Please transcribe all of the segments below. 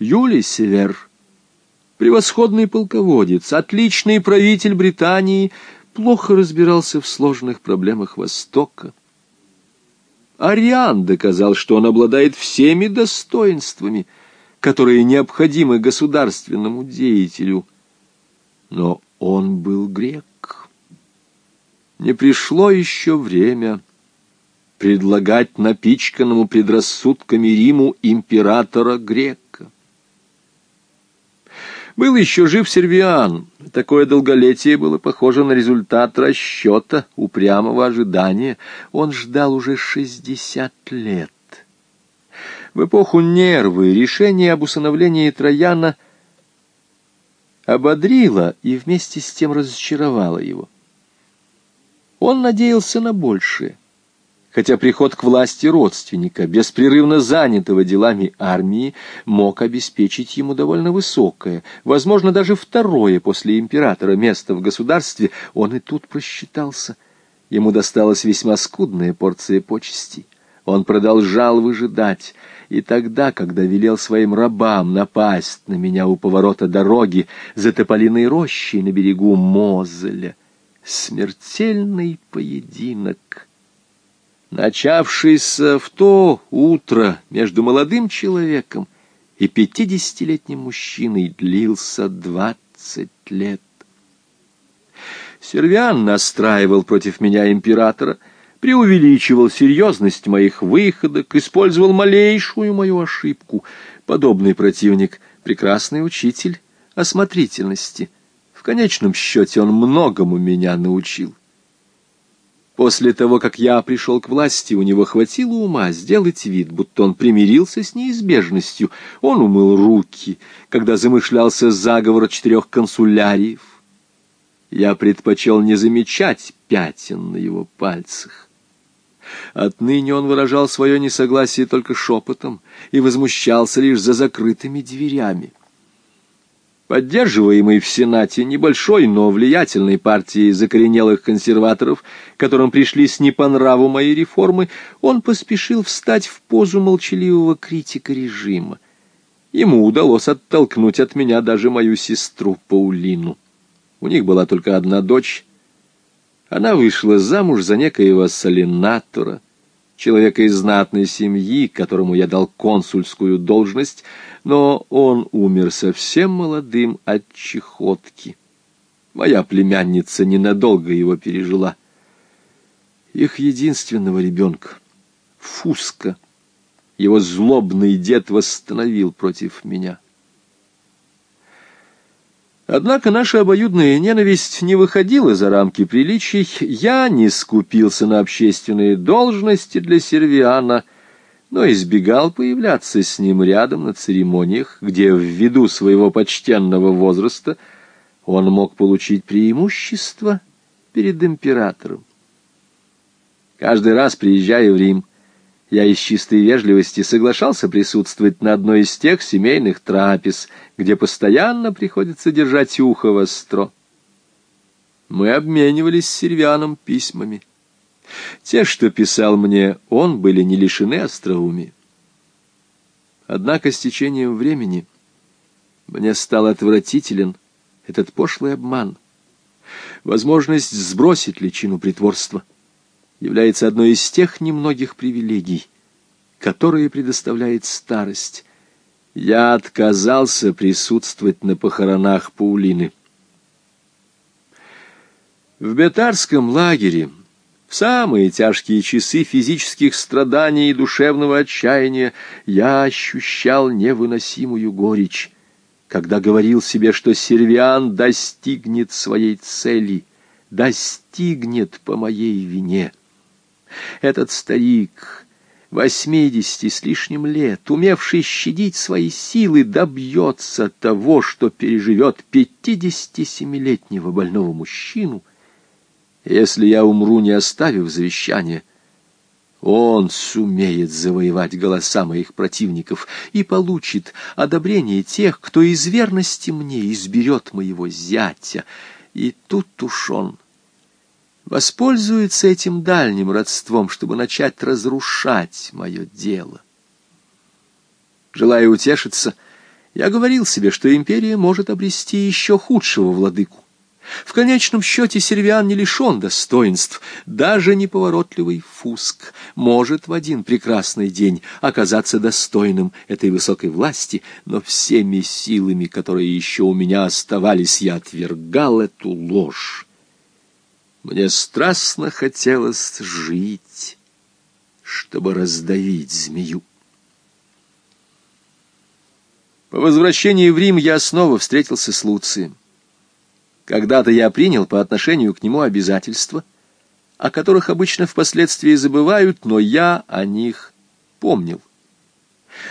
Юлий Север, превосходный полководец, отличный правитель Британии, плохо разбирался в сложных проблемах Востока. Ариан доказал, что он обладает всеми достоинствами, которые необходимы государственному деятелю. Но он был грек. Не пришло еще время предлагать напичканному предрассудками Риму императора грека. Был еще жив Сервиан. Такое долголетие было похоже на результат расчета, упрямого ожидания. Он ждал уже шестьдесят лет. В эпоху нервы решение об усыновлении Трояна ободрило и вместе с тем разочаровало его. Он надеялся на большее хотя приход к власти родственника, беспрерывно занятого делами армии, мог обеспечить ему довольно высокое, возможно, даже второе после императора место в государстве, он и тут просчитался. Ему досталась весьма скудная порция почестей. Он продолжал выжидать, и тогда, когда велел своим рабам напасть на меня у поворота дороги за тополиной рощей на берегу Мозеля, смертельный поединок — начавшийся в то утро между молодым человеком и пятидесятилетним мужчиной, длился двадцать лет. Сервиан настраивал против меня императора, преувеличивал серьезность моих выходок, использовал малейшую мою ошибку. Подобный противник — прекрасный учитель осмотрительности. В конечном счете он многому меня научил. После того, как я пришел к власти, у него хватило ума сделать вид, будто он примирился с неизбежностью. Он умыл руки, когда замышлялся заговор четырех консуляриев. Я предпочел не замечать пятен на его пальцах. Отныне он выражал свое несогласие только шепотом и возмущался лишь за закрытыми дверями поддерживаемый в Сенате небольшой, но влиятельной партией закоренелых консерваторов, которым пришлись не по нраву мои реформы, он поспешил встать в позу молчаливого критика режима. Ему удалось оттолкнуть от меня даже мою сестру Паулину. У них была только одна дочь. Она вышла замуж за некоего солинатора, человека из знатной семьи, которому я дал консульскую должность — но он умер совсем молодым от чехотки. Моя племянница ненадолго его пережила. Их единственного ребенка, Фуска, его злобный дед восстановил против меня. Однако наша обоюдная ненависть не выходила за рамки приличий. Я не скупился на общественные должности для Сервиана — но избегал появляться с ним рядом на церемониях, где ввиду своего почтенного возраста он мог получить преимущество перед императором. Каждый раз, приезжая в Рим, я из чистой вежливости соглашался присутствовать на одной из тех семейных трапез, где постоянно приходится держать ухо востро. Мы обменивались с Сервианом письмами. Те, что писал мне он, были не лишены остроумия. Однако с течением времени мне стал отвратителен этот пошлый обман. Возможность сбросить личину притворства является одной из тех немногих привилегий, которые предоставляет старость. Я отказался присутствовать на похоронах Паулины. В Бетарском лагере в самые тяжкие часы физических страданий и душевного отчаяния я ощущал невыносимую горечь, когда говорил себе, что Сервиан достигнет своей цели, достигнет по моей вине. Этот старик, восьмидесяти с лишним лет, умевший щадить свои силы, добьется того, что переживет пятидесятисемилетнего больного мужчину — если я умру, не оставив завещания, он сумеет завоевать голоса моих противников и получит одобрение тех, кто из верности мне изберет моего зятя. И тут уж он воспользуется этим дальним родством, чтобы начать разрушать мое дело. Желая утешиться, Я говорил себе, что империя может обрести еще худшего владыку. В конечном счете Сервиан не лишен достоинств. Даже неповоротливый Фуск может в один прекрасный день оказаться достойным этой высокой власти, но всеми силами, которые еще у меня оставались, я отвергал эту ложь. Мне страстно хотелось жить, чтобы раздавить змею. По возвращении в Рим я снова встретился с Луцием. Когда-то я принял по отношению к нему обязательства, о которых обычно впоследствии забывают, но я о них помнил.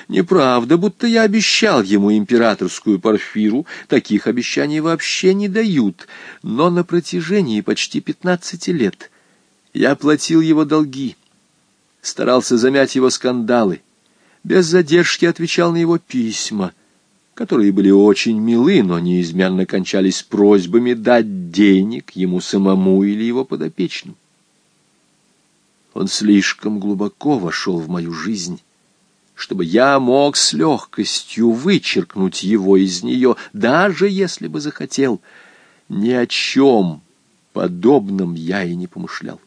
Неправда, будто я обещал ему императорскую парфиру, таких обещаний вообще не дают, но на протяжении почти пятнадцати лет я платил его долги, старался замять его скандалы, без задержки отвечал на его письма — которые были очень милы, но неизменно кончались просьбами дать денег ему самому или его подопечным. Он слишком глубоко вошел в мою жизнь, чтобы я мог с легкостью вычеркнуть его из нее, даже если бы захотел. Ни о чем подобном я и не помышлял.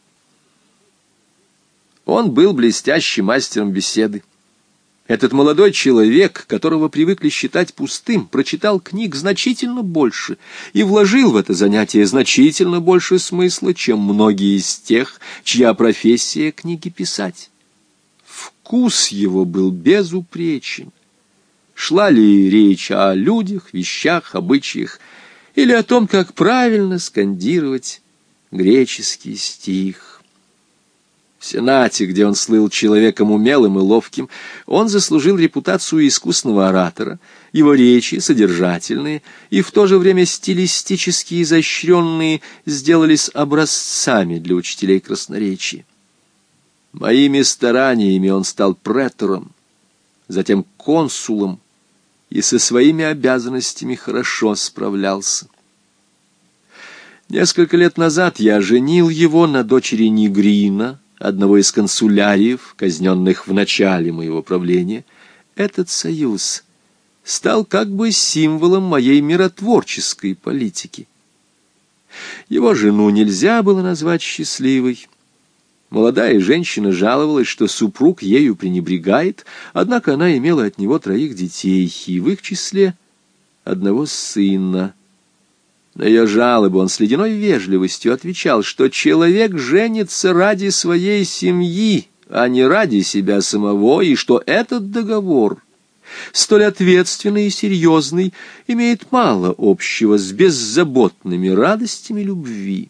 Он был блестящим мастером беседы этот молодой человек, которого привыкли считать пустым, прочитал книг значительно больше и вложил в это занятие значительно больше смысла, чем многие из тех, чья профессия книги писать. Вкус его был безупречен. Шла ли речь о людях, вещах, обычаях, или о том, как правильно скандировать греческий стих. В Сенате, где он слыл человеком умелым и ловким, он заслужил репутацию искусного оратора. Его речи, содержательные и в то же время стилистически изощренные, сделались образцами для учителей красноречия. Моими стараниями он стал претором, затем консулом, и со своими обязанностями хорошо справлялся. Несколько лет назад я женил его на дочери Нигрина, одного из консуляриев, казненных в начале моего правления, этот союз стал как бы символом моей миротворческой политики. Его жену нельзя было назвать счастливой. Молодая женщина жаловалась, что супруг ею пренебрегает, однако она имела от него троих детей, и в их числе одного сына — на ее жалобы он с ледяной вежливостью отвечал, что человек женится ради своей семьи, а не ради себя самого, и что этот договор, столь ответственный и серьезный, имеет мало общего с беззаботными радостями любви.